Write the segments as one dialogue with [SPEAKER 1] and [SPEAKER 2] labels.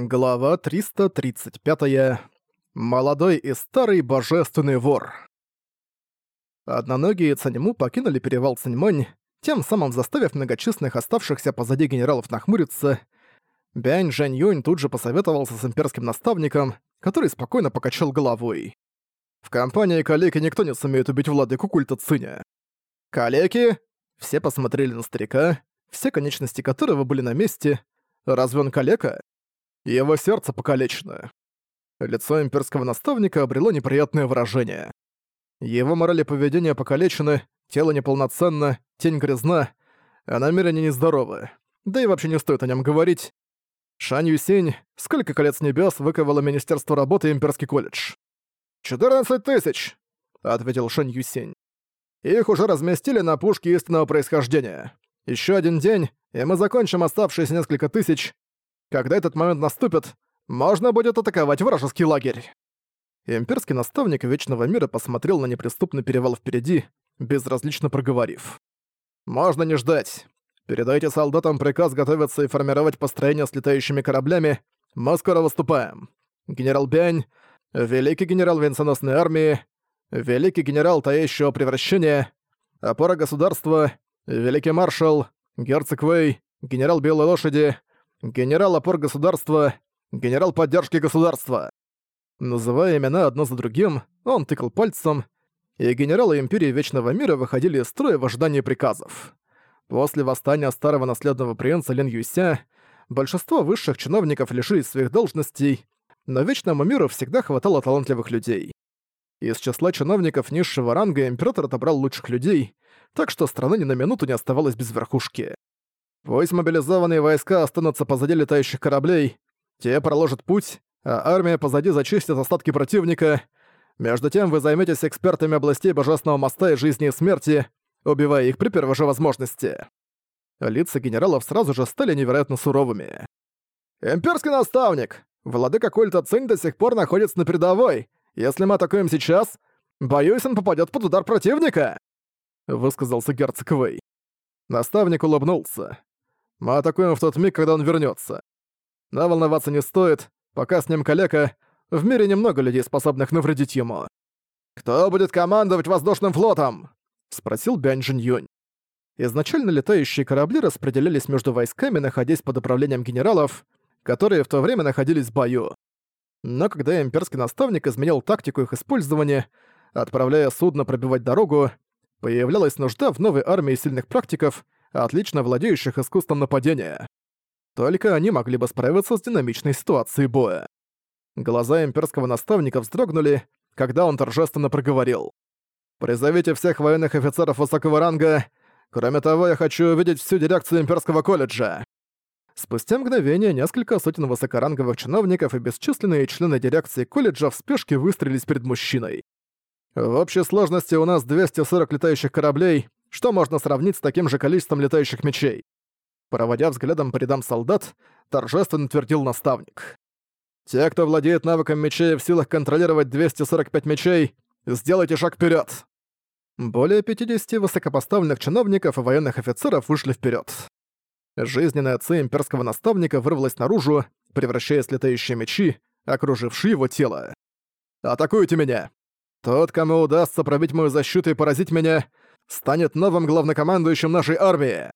[SPEAKER 1] Глава 335. Молодой и старый божественный вор. Одноногие Цаньму покинули перевал Циньмэнь, тем самым заставив многочисленных оставшихся позади генералов нахмуриться. Бянь Жэнь Юнь тут же посоветовался с имперским наставником, который спокойно покачал головой. В компании калеки никто не сумеет убить владыку культа Циня. «Калеки?» Все посмотрели на старика, все конечности которого были на месте. Разве он калека? Его сердце покалечено. Лицо имперского наставника обрело неприятное выражение. Его мораль и поведение покалечены, тело неполноценно, тень грязна, а намерения нездоровы. Да и вообще не стоит о нем говорить. Шань Юсень, сколько колец небес выковало Министерство работы и Имперский колледж? «Четырнадцать тысяч!» — ответил Шань Юсень. «Их уже разместили на пушке истинного происхождения. Еще один день, и мы закончим оставшиеся несколько тысяч. Когда этот момент наступит, можно будет атаковать вражеский лагерь». Имперский наставник Вечного Мира посмотрел на неприступный перевал впереди, безразлично проговорив. «Можно не ждать. Передайте солдатам приказ готовиться и формировать построение с летающими кораблями. Мы скоро выступаем. Генерал Бянь, великий генерал венценосной армии, великий генерал таящего превращения, опора государства, великий маршал, герцог Вэй, генерал Белой Лошади, генерал опор государства, генерал поддержки государства. Называя имена одно за другим, он тыкал пальцем, и генералы Империи Вечного Мира выходили из строя в ожидании приказов. После восстания старого наследного принца Лин Юся большинство высших чиновников лишились своих должностей, но Вечному Миру всегда хватало талантливых людей. Из числа чиновников низшего ранга император отобрал лучших людей, так что страна ни на минуту не оставалась без верхушки. Пусть мобилизованные войска останутся позади летающих кораблей, те проложат путь, а армия позади зачистит остатки противника. Между тем вы займетесь экспертами областей Божественного моста и жизни и смерти, убивая их при первой же возможности. Лица генералов сразу же стали невероятно суровыми. «Имперский наставник! Владыка культа Цинь до сих пор находится на передовой. Если мы атакуем сейчас, боюсь, он попадет под удар противника!» Высказался герцог Вэй. Наставник улыбнулся. «Мы атакуем в тот миг, когда он вернется. Но волноваться не стоит, Пока с ним калека, в мире немного людей, способных навредить ему. «Кто будет командовать воздушным флотом?» — спросил Бянь Жин Юнь. Изначально летающие корабли распределялись между войсками, находясь под управлением генералов, которые в то время находились в бою. Но когда имперский наставник изменил тактику их использования, отправляя судно пробивать дорогу, появлялась нужда в новой армии сильных практиков, отлично владеющих искусством нападения. Только они могли бы справиться с динамичной ситуацией боя. Глаза имперского наставника вздрогнули, когда он торжественно проговорил. «Призовите всех военных офицеров высокого ранга. Кроме того, я хочу увидеть всю дирекцию имперского колледжа». Спустя мгновение несколько сотен высокоранговых чиновников и бесчисленные члены дирекции колледжа в спешке выстрелились перед мужчиной. В общей сложности у нас 240 летающих кораблей, что можно сравнить с таким же количеством летающих мечей. Проводя взглядом по рядам солдат, торжественно твердил наставник. «Те, кто владеет навыком мечей в силах контролировать 245 мечей, сделайте шаг вперед. Более 50 высокопоставленных чиновников и военных офицеров вышли вперед. Жизненная ци имперского наставника вырвалась наружу, превращаясь в летающие мечи, окружившие его тело. «Атакуйте меня! Тот, кому удастся пробить мою защиту и поразить меня, станет новым главнокомандующим нашей армии!»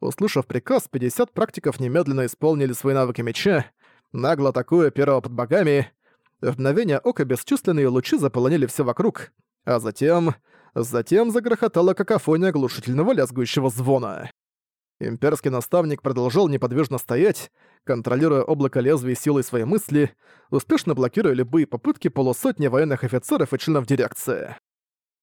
[SPEAKER 1] Услышав приказ, 50 практиков немедленно исполнили свои навыки меча, нагло атакуя первого под богами. В мгновение ока бесчисленные лучи заполонили все вокруг, а затем... Затем загрохотала какофония оглушительного лязгующего звона. Имперский наставник продолжал неподвижно стоять, контролируя облако лезвий силой своей мысли, успешно блокируя любые попытки полусотни военных офицеров и членов дирекции.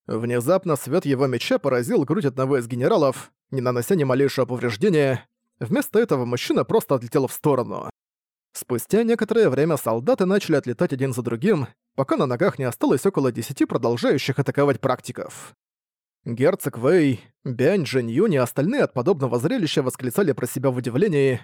[SPEAKER 1] Внезапно свет его меча поразил грудь одного из генералов, не нанося ни малейшего повреждения. Вместо этого мужчина просто отлетел в сторону. Спустя некоторое время солдаты начали отлетать один за другим, пока на ногах не осталось около десяти продолжающих атаковать практиков. Герцог Вэй, Бянь Джин Юнь и остальные от подобного зрелища восклицали про себя в удивлении.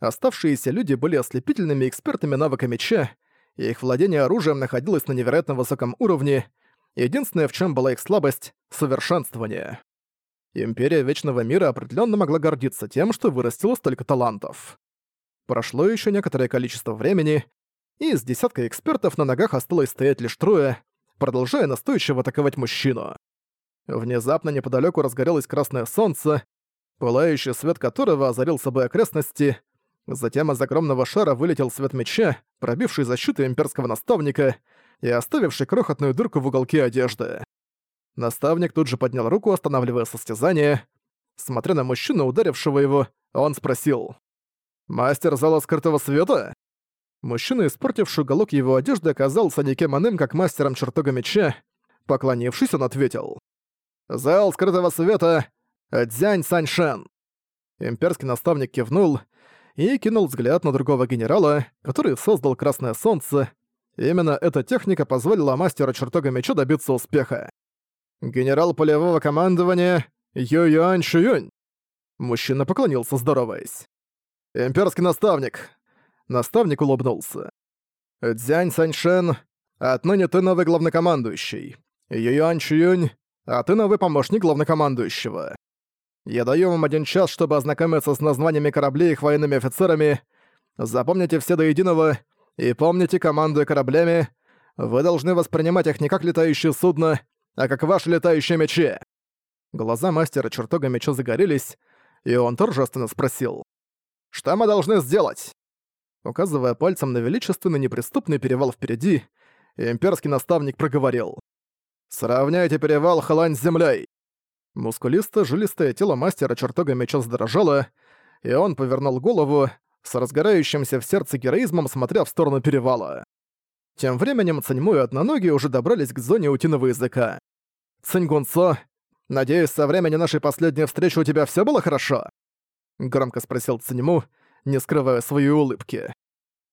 [SPEAKER 1] Оставшиеся люди были ослепительными экспертами навыка меча, и их владение оружием находилось на невероятно высоком уровне, Единственное, в чем была их слабость — совершенствование. Империя Вечного Мира определенно могла гордиться тем, что вырастила столько талантов. Прошло еще некоторое количество времени, и из десятка экспертов на ногах осталось стоять лишь трое, продолжая настойчиво атаковать мужчину. Внезапно неподалеку разгорелось красное солнце, пылающий свет которого озарил собой окрестности. Затем из огромного шара вылетел свет меча, пробивший защиту имперского наставника и оставивший крохотную дырку в уголке одежды. Наставник тут же поднял руку, останавливая состязание. Смотря на мужчину, ударившего его, он спросил. «Мастер зала скрытого света?» Мужчина, испортивший уголок его одежды, оказался никем иным, как мастером чертога меча. Поклонившись, он ответил. «Зал скрытого света Дзянь Саньшен!» Имперский наставник кивнул и кинул взгляд на другого генерала, который создал Красное Солнце. Именно эта техника позволила мастеру чертога меча добиться успеха. «Генерал полевого командования Ю Юань Шуюнь!» Мужчина поклонился, здороваясь. «Имперский наставник!» Наставник улыбнулся. «Дзянь Саньшен, отныне ты новый главнокомандующий. Ю Юань Шуюнь, а ты новый помощник главнокомандующего. Я даю вам один час, чтобы ознакомиться с названиями кораблей и их военными офицерами. Запомните все до единого и помните, командуя кораблями, вы должны воспринимать их не как летающие судна, а как ваши летающие мечи». Глаза мастера чертога меча загорелись, и он торжественно спросил. «Что мы должны сделать?» Указывая пальцем на величественный неприступный перевал впереди, имперский наставник проговорил. «Сравняйте перевал Халань с землей. Мускулисто-жилистое тело мастера чертога меча задрожало, и он повернул голову, с разгорающимся в сердце героизмом смотря в сторону перевала. Тем временем Цаньму и Одноногие уже добрались к зоне утиного языка. «Циньгунцо, надеюсь, со времени нашей последней встречи у тебя все было хорошо?» Громко спросил Циньму, не скрывая своей улыбки.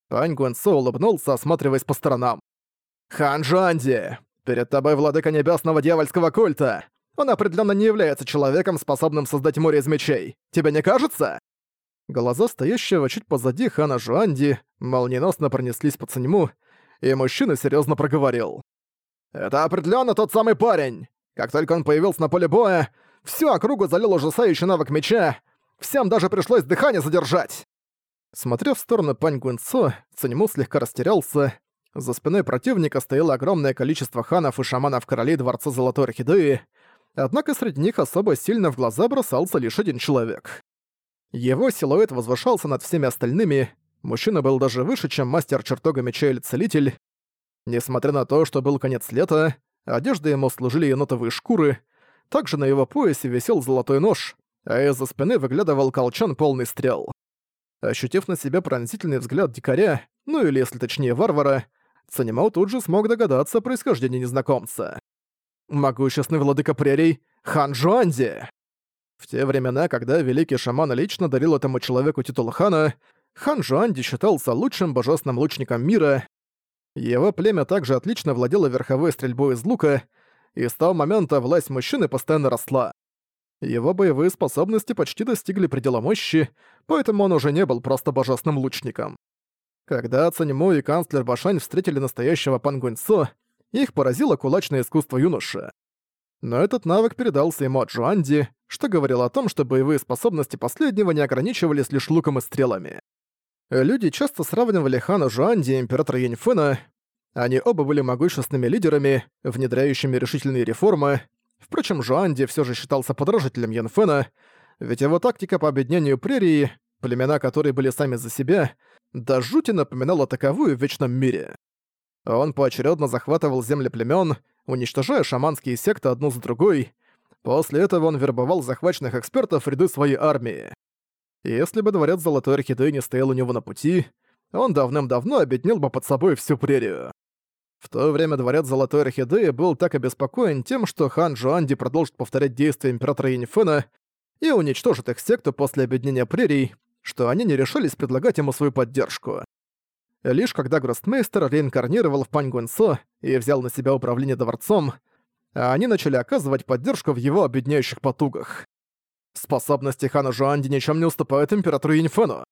[SPEAKER 1] Пань Гуэнцо улыбнулся, осматриваясь по сторонам. «Хан Жуанди, перед тобой владыка небесного дьявольского культа! Он определенно не является человеком, способным создать море из мечей. Тебе не кажется?» Глаза стоящего чуть позади хана Жуанди молниеносно пронеслись по ценьму, и мужчина серьезно проговорил. «Это определенно тот самый парень! Как только он появился на поле боя, всю округу залил ужасающий навык меча, всем даже пришлось дыхание задержать!» Смотря в сторону Пань Гунцо, Циньму слегка растерялся. За спиной противника стояло огромное количество ханов и шаманов королей Дворца Золотой Орхидеи, однако среди них особо сильно в глаза бросался лишь один человек. Его силуэт возвышался над всеми остальными, мужчина был даже выше, чем мастер чертога меча или целитель. Несмотря на то, что был конец лета, одежды ему служили енотовые шкуры, также на его поясе висел золотой нож, а из-за спины выглядывал колчан полный стрел. Ощутив на себе пронзительный взгляд дикаря, ну или если точнее варвара, Цанимау тут же смог догадаться о происхождении незнакомца могущественный владыка прерий Хан Жуанди. В те времена, когда великий шаман лично дарил этому человеку титул хана, Хан Жуанди считался лучшим божественным лучником мира. Его племя также отлично владело верховой стрельбой из лука, и с того момента власть мужчины постоянно росла. Его боевые способности почти достигли предела мощи, поэтому он уже не был просто божественным лучником. Когда Цаньмо и канцлер Башань встретили настоящего Пан Гуньцо, их поразило кулачное искусство юноши. Но этот навык передался ему от Жуанди, что говорило о том, что боевые способности последнего не ограничивались лишь луком и стрелами. Люди часто сравнивали хана Жуанди и императора Яньфэна. Они оба были могущественными лидерами, внедряющими решительные реформы. Впрочем, Жуанди все же считался подражателем Яньфэна, ведь его тактика по объединению прерии, племена которые были сами за себя, до жути напоминала таковую в Вечном мире. Он поочередно захватывал земли племен, уничтожая шаманские секты одну за другой. После этого он вербовал захваченных экспертов в ряды своей армии. Если бы дворец Золотой Орхидеи не стоял у него на пути, он давным-давно объединил бы под собой всю прерию. В то время дворец Золотой Орхидеи был так обеспокоен тем, что хан Жуанди продолжит повторять действия императора Яньфена и уничтожит их секту после объединения прерий, что они не решились предлагать ему свою поддержку. Лишь когда Гростмейстер реинкарнировал в Пань Гунсо и взял на себя управление дворцом, они начали оказывать поддержку в его объединяющих потугах. Способности Хана Жуанди ничем не уступают императору Инфену.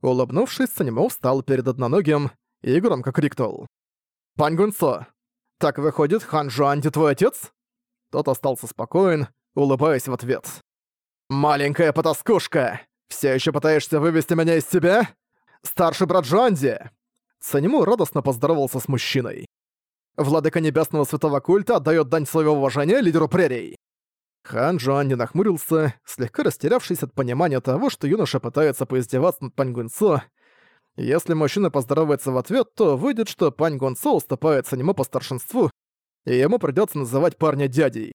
[SPEAKER 1] Улыбнувшись, Санимо встал перед одноногим и громко крикнул. «Пань Гунсо, так выходит, Хан Жуанди твой отец?» Тот остался спокоен, улыбаясь в ответ. «Маленькая потаскушка! Все еще пытаешься вывести меня из себя? «Старший брат Джоанди!» Санему радостно поздоровался с мужчиной. «Владыка Небесного Святого Культа отдает дань своего уважения лидеру прерий!» Хан Джоанди нахмурился, слегка растерявшись от понимания того, что юноша пытается поиздеваться над Пань Гунцо. Если мужчина поздоровается в ответ, то выйдет, что Пань Гунцо уступает Санему по старшинству, и ему придется называть парня дядей.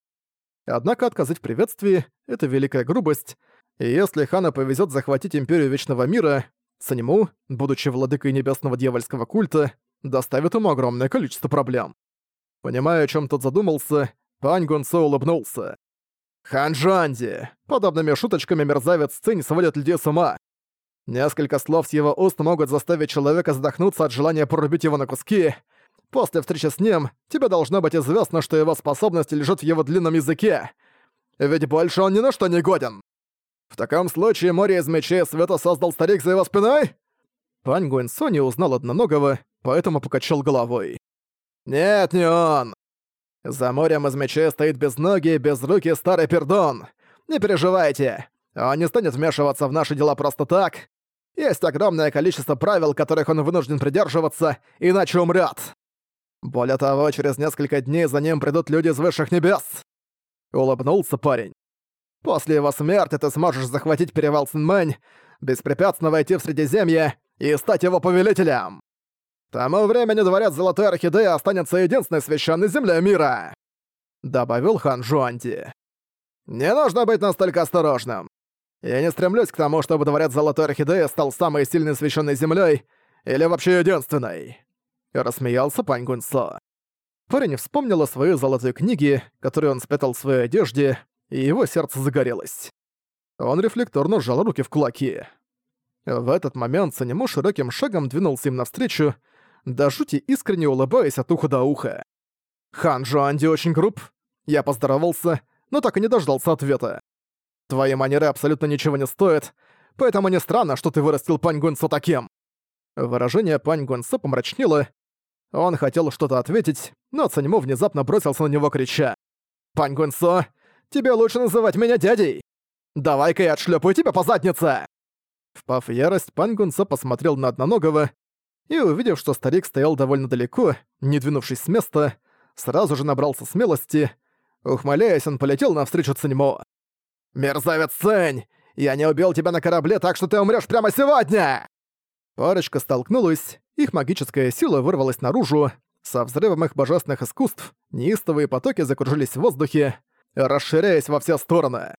[SPEAKER 1] Однако отказать в приветствии — это великая грубость, и если Хана повезет захватить Империю Вечного Мира, Санему, будучи владыкой небесного дьявольского культа, доставит ему огромное количество проблем. Понимая, о чем тот задумался, Пань Гунцо улыбнулся. «Хан Джанди! Подобными шуточками мерзавец Цинь сводит людей с ума. Несколько слов с его уст могут заставить человека задохнуться от желания порубить его на куски. После встречи с ним тебе должно быть известно, что его способности лежат в его длинном языке. Ведь больше он ни на что не годен. В таком случае море из мечей света создал старик за его спиной? Пань Гуэнсо не узнал одноногого, поэтому покачал головой. Нет, не он. За морем из мечей стоит без ноги, без руки старый пердон. Не переживайте, он не станет вмешиваться в наши дела просто так. Есть огромное количество правил, которых он вынужден придерживаться, иначе умрет. Более того, через несколько дней за ним придут люди из высших небес. Улыбнулся парень. После его смерти ты сможешь захватить перевал Цинмэнь, беспрепятственно войти в Средиземье и стать его повелителем. К тому времени дворец Золотой Орхидеи останется единственной священной землей мира!» Добавил хан Жуанди. «Не нужно быть настолько осторожным. Я не стремлюсь к тому, чтобы дворец Золотой Орхидеи стал самой сильной священной землей или вообще единственной!» Рассмеялся Пань Гунсо. Парень вспомнил о своей золотой книге, которую он спрятал в своей одежде, и его сердце загорелось. Он рефлекторно сжал руки в кулаки. В этот момент Санему широким шагом двинулся им навстречу, до жути искренне улыбаясь от уха до уха. «Хан Жуанди очень груб. Я поздоровался, но так и не дождался ответа. Твои манеры абсолютно ничего не стоят, поэтому не странно, что ты вырастил Пань Гунсо таким». Выражение Пань Гунсо помрачнело. Он хотел что-то ответить, но Цаньмо внезапно бросился на него, крича. «Пань Гунсо, Тебе лучше называть меня дядей! Давай-ка я отшлепаю тебя по заднице!» Впав в ярость, пан Гунсо посмотрел на одноногого и, увидев, что старик стоял довольно далеко, не двинувшись с места, сразу же набрался смелости. Ухмыляясь, он полетел навстречу Циньмо. «Мерзавец Цинь! Я не убил тебя на корабле, так что ты умрёшь прямо сегодня!» Парочка столкнулась, их магическая сила вырвалась наружу, со взрывом их божественных искусств неистовые потоки закружились в воздухе, расширяясь во все стороны.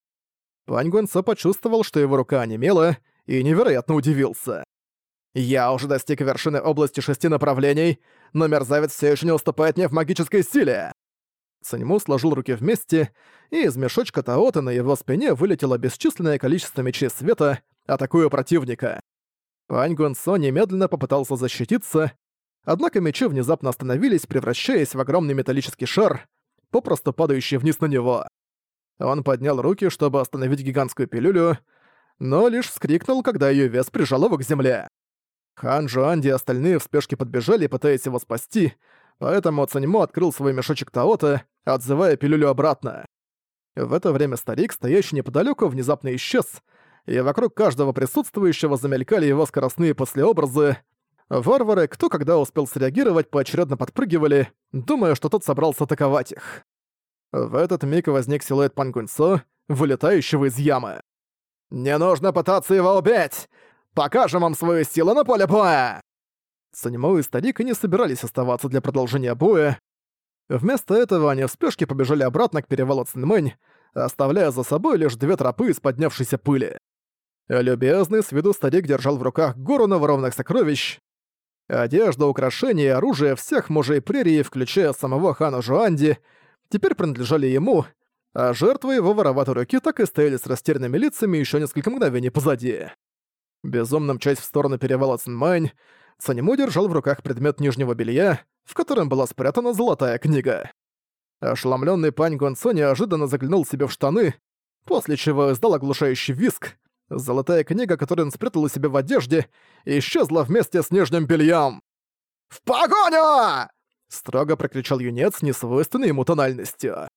[SPEAKER 1] Пань Гуэнцо почувствовал, что его рука онемела, и невероятно удивился. «Я уже достиг вершины области шести направлений, но мерзавец все еще не уступает мне в магической силе!» Санему сложил руки вместе, и из мешочка Таота на его спине вылетело бесчисленное количество мечей света, атакуя противника. Пань Гуэнцо немедленно попытался защититься, однако мечи внезапно остановились, превращаясь в огромный металлический шар, попросту падающий вниз на него. Он поднял руки, чтобы остановить гигантскую пилюлю, но лишь вскрикнул, когда ее вес прижал его к земле. Хан Жуанди и остальные в спешке подбежали, пытаясь его спасти, поэтому Цаньмо открыл свой мешочек Таота, отзывая пилюлю обратно. В это время старик, стоящий неподалеку, внезапно исчез, и вокруг каждого присутствующего замелькали его скоростные послеобразы, Варвары, кто когда успел среагировать, поочередно подпрыгивали, думая, что тот собрался атаковать их. В этот миг возник силуэт Пангунцо, вылетающего из ямы. «Не нужно пытаться его убить! Покажем вам свою силу на поле боя!» Санимо и старик не собирались оставаться для продолжения боя. Вместо этого они в спешке побежали обратно к перевалу Цинмэнь, оставляя за собой лишь две тропы из поднявшейся пыли. Любезный с виду старик держал в руках гору наворованных сокровищ, Одежда, украшения и оружие всех мужей прерии, включая самого хана Жуанди, теперь принадлежали ему, а жертвы его вороватой руки так и стояли с растерянными лицами еще несколько мгновений позади. Безумно мчась в сторону перевала Цинмань, Цанему держал в руках предмет нижнего белья, в котором была спрятана золотая книга. Ошеломленный пань Гонцо неожиданно заглянул себе в штаны, после чего издал оглушающий виск, Золотая книга, которую он спрятал у себя в одежде, исчезла вместе с нижним бельем. «В погоню!» — строго прокричал юнец несвойственной ему тональностью.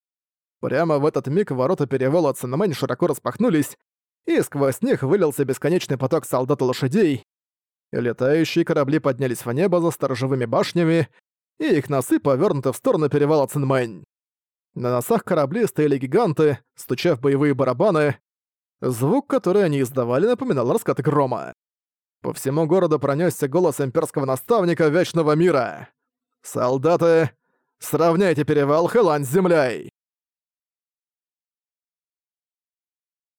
[SPEAKER 1] Прямо в этот миг ворота перевала Цинамэнь широко распахнулись, и сквозь них вылился бесконечный поток солдат и лошадей. Летающие корабли поднялись в небо за сторожевыми башнями, и их носы повернуты в сторону перевала Цинмэнь. На носах кораблей стояли гиганты, стуча в боевые барабаны. Звук, который они издавали, напоминал раскаты грома. По всему городу пронесся голос имперского наставника Вечного Мира. «Солдаты, сравняйте перевал Хэлань с землей!»